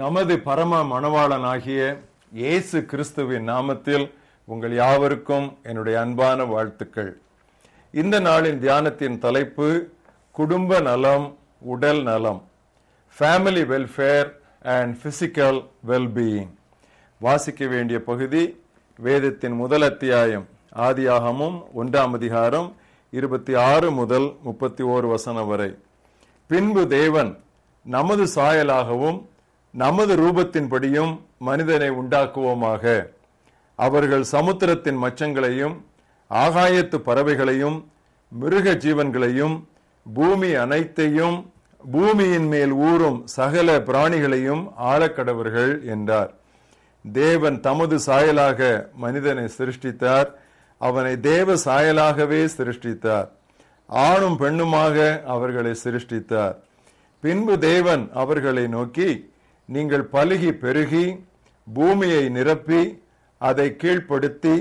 நமது பரம மணவாளனாகிய இயேசு கிறிஸ்துவின் நாமத்தில் உங்கள் யாவருக்கும் என்னுடைய அன்பான வாழ்த்துக்கள். இந்த நாளின் தியானத்தின் தலைப்பு குடும்ப நலம் உடல் நலம் family welfare and physical wellbeing வாசிக்க வேண்டிய பகுதி வேதத்தின் முதல் அத்தியாயம் ஆதியாகமும் ஒன்றாம் அதிகாரம் இருபத்தி ஆறு முதல் முப்பத்தி ஓரு வசனம் வரை. பின்பு தேவன் நமது சாயலாகவும் நமது ரூபத்தின்படியும் மனிதனை உண்டாக்குவோமாக. அவர்கள் சமுத்திரத்தின் மச்சங்களையும் ஆகாயத்து பறவைகளையும் மிருக ஜீவன்களையும் பூமி அனைத்தையும் பூமியின் மேல் ஊறும் சகல பிராணிகளையும் ஆழக்கடவர்கள் என்றார். தேவன் தமது சாயலாக மனிதனை சிருஷ்டித்தார். அவனை தேவ சாயலாகவே சிருஷ்டித்தார். ஆணும் பெண்ணுமாக அவர்களை சிருஷ்டித்தார். பின்பு தேவன் அவர்களை நோக்கி நீங்கள் பலுகி பெருகி பூமியை நிரப்பி அதை கீழ்ப்படுத்தி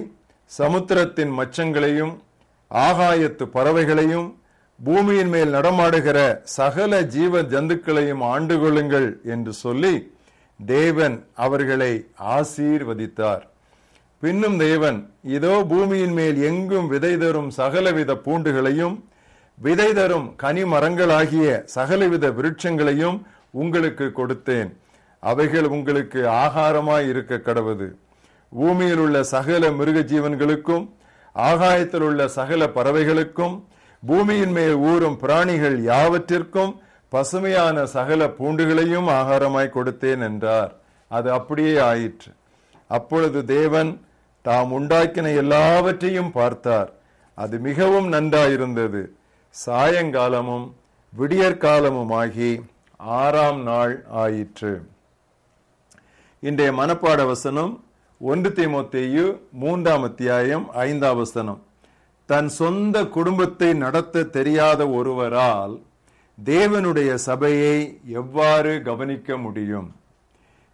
சமுத்திரத்தின் மச்சங்களையும் ஆகாயத்து பறவைகளையும் பூமியின் மேல் நடமாடுகிற சகல ஜீவ ஜந்துக்களையும் ஆண்டு கொள்ளுங்கள் என்று சொல்லி தேவன் அவர்களை ஆசீர்வதித்தார். பின்னும் தேவன் இதோ பூமியின் மேல் எங்கும் விதை தரும் சகலவித பூண்டுகளையும் விதை தரும் கனிமரங்களாகிய சகலவித விருட்சங்களையும் உங்களுக்கு கொடுத்தேன். அவைகள் உங்களுக்கு ஆகாரமாய் இருக்க கடவுது. பூமியில் உள்ள சகல மிருக ஜீவன்களுக்கும் ஆகாயத்தில் உள்ள சகல பறவைகளுக்கும் பூமியின் மேல் ஊறும் பிராணிகள் யாவற்றிற்கும் பசுமையான சகல பூண்டுகளையும் ஆகாரமாய் கொடுத்தேன் என்றார். அது அப்படியே ஆயிற்று. அப்பொழுது தேவன் தாம் உண்டாக்கின எல்லாவற்றையும் பார்த்தார். அது மிகவும் நன்றாயிருந்தது. சாயங்காலமும் விடியற்காலமுமாகி ஆறாம் நாள் ஆயிற்று. இன்றைய மனப்பாட வசனம் ஒன்று தீமோத்தேயு மூன்றாம் அத்தியாயம் ஐந்தாம் வசனம். தன் சொந்த குடும்பத்தை நடத்த தெரியாத ஒருவரால் தேவனுடைய சபையை எவ்வாறு கவனிக்க முடியும்?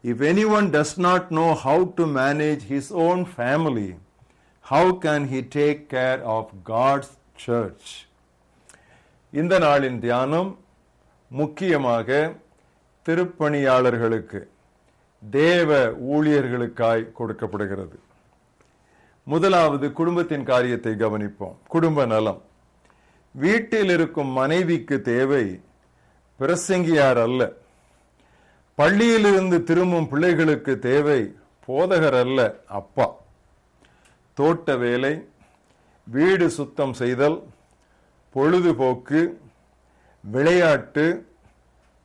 If any one does not know how to manage his own family how can he take care of God's church இந்த நாளின் தியானம் முக்கியமாக திருப்பணியாளர்களுக்கு. தேவ ஊழியர்களுக்காய் கொடுக்கப்படுகிறது. முதலாவது குடும்பத்தின் காரியத்தை கவனிப்போம். குடும்ப நலம். வீட்டில் இருக்கும் மனைவிக்கு தேவை பிரசங்கியார் அல்ல. பள்ளியிலிருந்து திரும்பும் பிள்ளைகளுக்கு தேவை போதகர் அல்ல அப்பா. தோட்ட வேலை வீடு சுத்தம் செய்தல் பொழுதுபோக்கு விளையாட்டு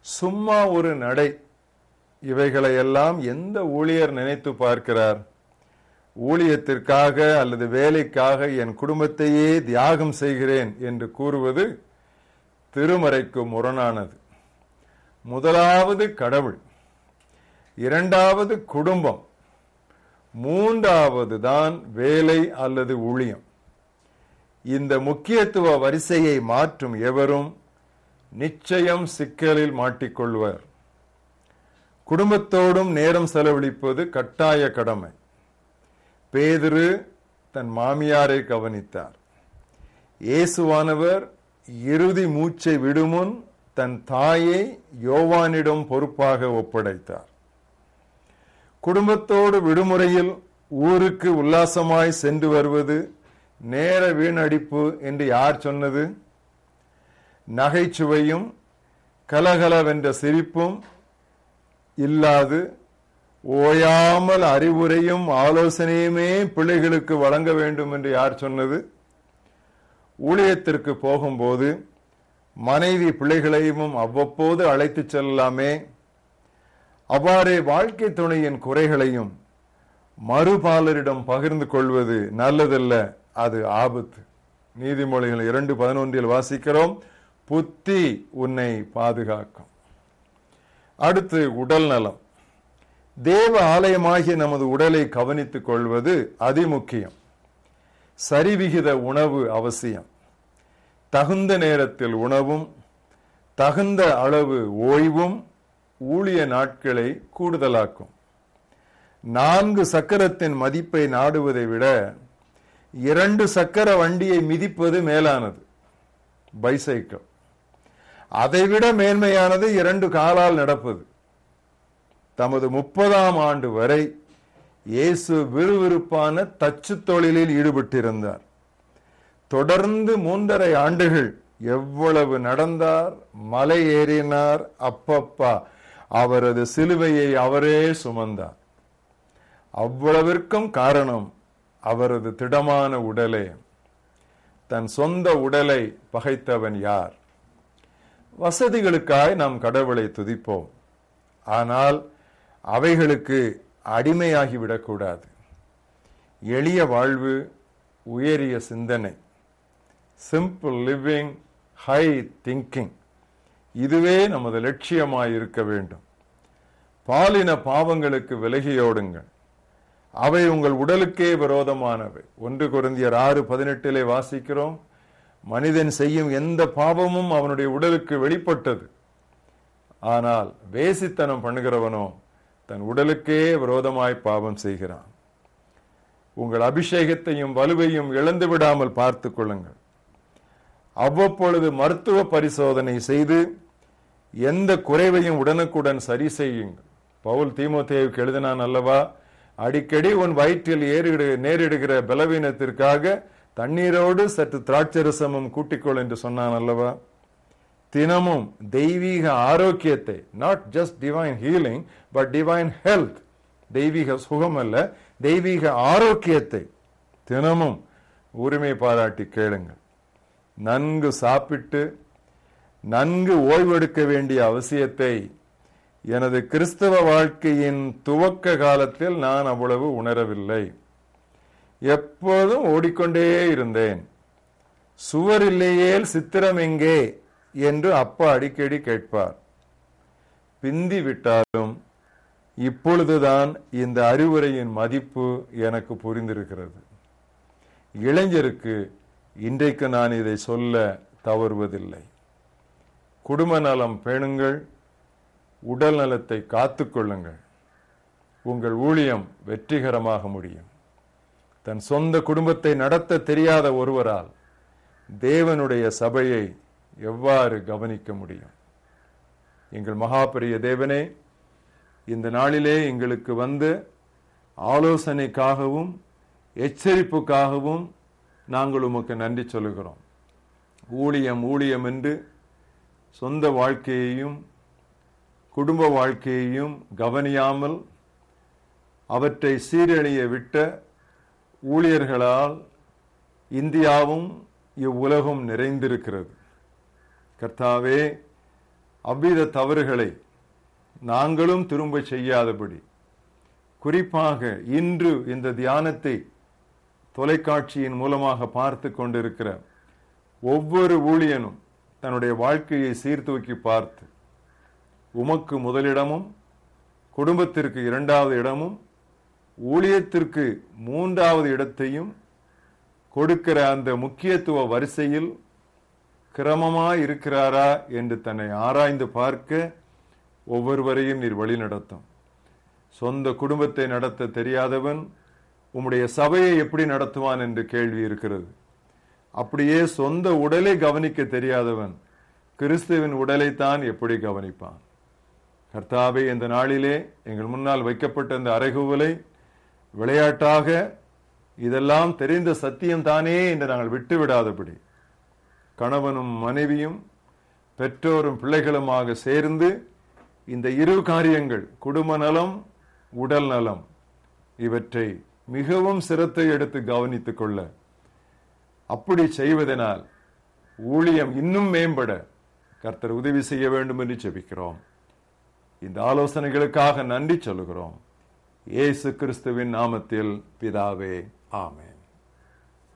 சும்மா ஒரு நடை. இவைகளையெல்லாம் எந்த ஊழியர் நினைத்து பார்க்கிறார்? ஊழியத்திற்காக அல்லது வேலைக்காக என் குடும்பத்தையே தியாகம் செய்கிறேன் என்று கூறுவது திருமறைக்கு முரணானது. முதலாவது கடவுள் இரண்டாவது குடும்பம் மூன்றாவது தான் வேலை அல்லது ஊழியம். இந்த முக்கியத்துவ வரிசையை மாற்றும் எவரும் நிச்சயம் சிக்கலில் மாட்டிக்கொள்வர். குடும்பத்தோடும் நேரம் செலவழிப்பது கட்டாய கடமை. பேதுரு தன் மாமியாரை கவனித்தார். இயேசுவானவர் இறுதி மூச்சை விடுமுன் தன் தாயை யோவானிடம் பொறுப்பாக ஒப்படைத்தார். குடும்பத்தோடு விடுமுறையில் ஊருக்கு உல்லாசமாய் சென்று வருவது நேர வீணடிப்பு என்று யார் சொன்னது? நகைச்சுவையும் கலகலவென்ற சிரிப்பும் இல்லாது ஓயாமல் அறிவுரையும் ஆலோசனையுமே பிள்ளைகளுக்கு வழங்க வேண்டும் என்று யார் சொன்னது? ஊழியத்திற்கு போகும்போது மனைவி பிள்ளைகளையும் அவ்வப்போது அழைத்து செல்லலாமே. அவ்வாறே வாழ்க்கை துணையின் குறைகளையும் மறுபாலரிடம் பகிர்ந்து கொள்வது நல்லதல்ல. அது ஆபத்து. நீதிமொழிகள் இரண்டு பதினொன்றில் வாசிக்கிறோம். புத்தி உன்னை பாதுகாக்கும். அடுத்து உடல் நலம். தேவ ஆலயமாகிய நமது உடலை கவனித்துக் கொள்வது அதிமுக்கியம். சரிவிகித உணவு அவசியம். தகுந்த நேரத்தில் உணவும் தகுந்த அளவு ஓய்வும் ஊழிய நாட்களை கூடுதலாக்கும். நான்கு சக்கரத்தின் மதிப்பை நாடுவதை விட இரண்டு சக்கர வண்டியை மிதிப்பது மேலானது. பைசைக்கிள். அதைவிட மேன்மையானது இரண்டு காலால் நடப்பது. தமது முப்பதாம் ஆண்டு வரை இயேசு விறுவிறுப்பான தச்சு தொழிலில் ஈடுபட்டிருந்தார். தொடர்ந்து மூன்றரை ஆண்டுகள் எவ்வளவு நடந்தார் மலை ஏறினார் அப்பப்பா அவரது சிலுவையை அவரே சுமந்தார். அவ்வளவிற்கும் காரணம் அவரது திடமான உடலே. தன் சொந்த உடலை பகைத்தவன் யார்? வசதிகளுக்காய் நாம் கடவுளை துதிப்போம். ஆனால் அவைகளுக்கு அடிமையாகிவிடக்கூடாது. எளிய வாழ்வு உயரிய சிந்தனை சிம்பிள் லிவிங் ஹை திங்கிங் இதுவே நமது லட்சியமாய் இருக்க வேண்டும். பாலின பாவங்களுக்கு விலகியோடுங்கள். அவை உங்கள் உடலுக்கே விரோதமானவை. ஒன்று குருந்தியர் ஆறு பதினெட்டிலே வாசிக்கிறோம். மனிதன் செய்யும் எந்த பாவமும் அவனுடைய உடலுக்கு வெளிப்பட்டது. ஆனால் வேசித்தனம் பண்ணுகிறவனோ தன் உடலுக்கே விரோதமாய் பாவம் செய்கிறான். உங்கள் அபிஷேகத்தையும் வலுவையும் இழந்து விடாமல் பார்த்து கொள்ளுங்கள். அவ்வப்பொழுது மருத்துவ பரிசோதனை செய்து எந்த குறைவையும் உடனுக்குடன் சரி செய்யுங்கள். பவுல் தீமோத்தேவுக்கு எழுதினான் அல்லவா அடிக்கடி உன் வயிற்றில் ஏறிடு நேரிடுகிற பலவீனத்திற்காக தண்ணீரோடு சற்று திராட்சரசமும் கூட்டிக்கொள் என்று சொன்னான் அல்லவா? தினமும் தெய்வீக ஆரோக்கியத்தை not just divine healing but divine health தெய்வீக சுகம் அல்ல தெய்வீக ஆரோக்கியத்தை தினமும் உரிமை பாராட்டி கேளுங்கள். நன்கு சாப்பிட்டு நன்கு ஓய்வெடுக்க வேண்டிய அவசியத்தை எனது கிறிஸ்தவ வாழ்க்கையின் துவக்க காலத்தில் நான் அவ்வளவு உணரவில்லை. எப்போதும் ஓடிக்கொண்டே இருந்தேன். சுவர் இல்லையேல் சித்திரம் எங்கே என்று அப்பா அடிக்கடி கேட்பார். பிந்தி விட்டாலும் இப்பொழுதுதான் இந்த அறிவுரையின் மதிப்பு எனக்கு புரிந்திருக்கிறது. இளைஞருக்கு இன்றைக்கு நான் இதை சொல்ல தவறுவதில்லை. குடும்ப நலம் பேணுங்கள். உடல் நலத்தை காத்துக்கொள்ளுங்கள் உங்கள் ஊழியம் வெற்றிகரமாக முடியும். தன் சொந்த குடும்பத்தை நடத்த தெரியாத ஒருவரால் தேவனுடைய சபையை எவ்வாறு கவனிக்க முடியும்? எங்கள் மகாபெரிய தேவனே இந்த நாளிலே எங்களுக்கு வந்து ஆலோசனைக்காகவும் எச்சரிப்புக்காகவும் நாங்கள் உமக்கு நன்றி சொல்லுகிறோம். ஊழியம் ஊழியம் என்று சொந்த வாழ்க்கையையும் குடும்ப வாழ்க்கையையும் கவனியாமல் அவற்றை சீரழிய விட்ட ஊழியர்களால் இந்தியாவும் இவ்வுலகம் நிறைந்திருக்கிறது. கர்த்தாவே அவ்வித தவறுகளை நாங்களும் திரும்ப செய்யாதபடி குறிப்பாக இன்று இந்த தியானத்தை தொலைக்காட்சியின் மூலமாக பார்த்து கொண்டிருக்கிற ஒவ்வொரு ஊழியனும் தன்னுடைய வாழ்க்கையை சீர்தூக்கி பார்த்து உமக்கு முதலிடமும் குடும்பத்திற்கு இரண்டாவது இடமும் ஊழியத்திற்கு மூன்றாவது இடத்தையும் கொடுக்கிற அந்த முக்கியத்துவ வரிசையில் கிரமமா இருக்கிறாரா என்று தன்னை ஆராய்ந்து பார்க்க ஒவ்வொருவரையும் நீர் வழி நடத்தும். சொந்த குடும்பத்தை நடத்த தெரியாதவன் உம்முடைய சபையை எப்படி நடத்துவான் என்று கேள்வி இருக்கிறது. அப்படியே சொந்த உடலை கவனிக்க தெரியாதவன் கிறிஸ்துவின் உடலைத்தான் எப்படி கவனிப்பான்? கர்த்தாவே இந்த நாளிலே எங்கள் முன்னால் வைக்கப்பட்ட இந்த அறைகூவலை விளையாட்டாக இதெல்லாம் தெரிந்த சத்தியம்தானே என்று நாங்கள் விட்டு விடாதபடி கணவனும் மனைவியும் பெற்றோரும் பிள்ளைகளுமாக சேர்ந்து இந்த இரு காரியங்கள் குடும்ப நலம் உடல் நலம் இவற்றை மிகவும் சிரத்தை எடுத்து கவனித்துக் கொள்ள. அப்படி செய்வதனால் ஊழியம் இன்னும் மேம்பட கர்த்தர் உதவி செய்ய வேண்டும் என்று ஜெபிக்கிறோம். இந்த ஆலோசனைகளுக்காக நன்றி சொல்கிறோம் இயேசு கிறிஸ்துவின் நாமத்தில் பிதாவே ஆமே